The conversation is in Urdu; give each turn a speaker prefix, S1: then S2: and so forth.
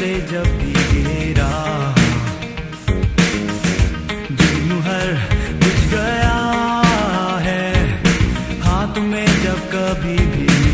S1: سے جب گھیرا جنو ہر گیا ہے ہاتھ میں جب کبھی بھی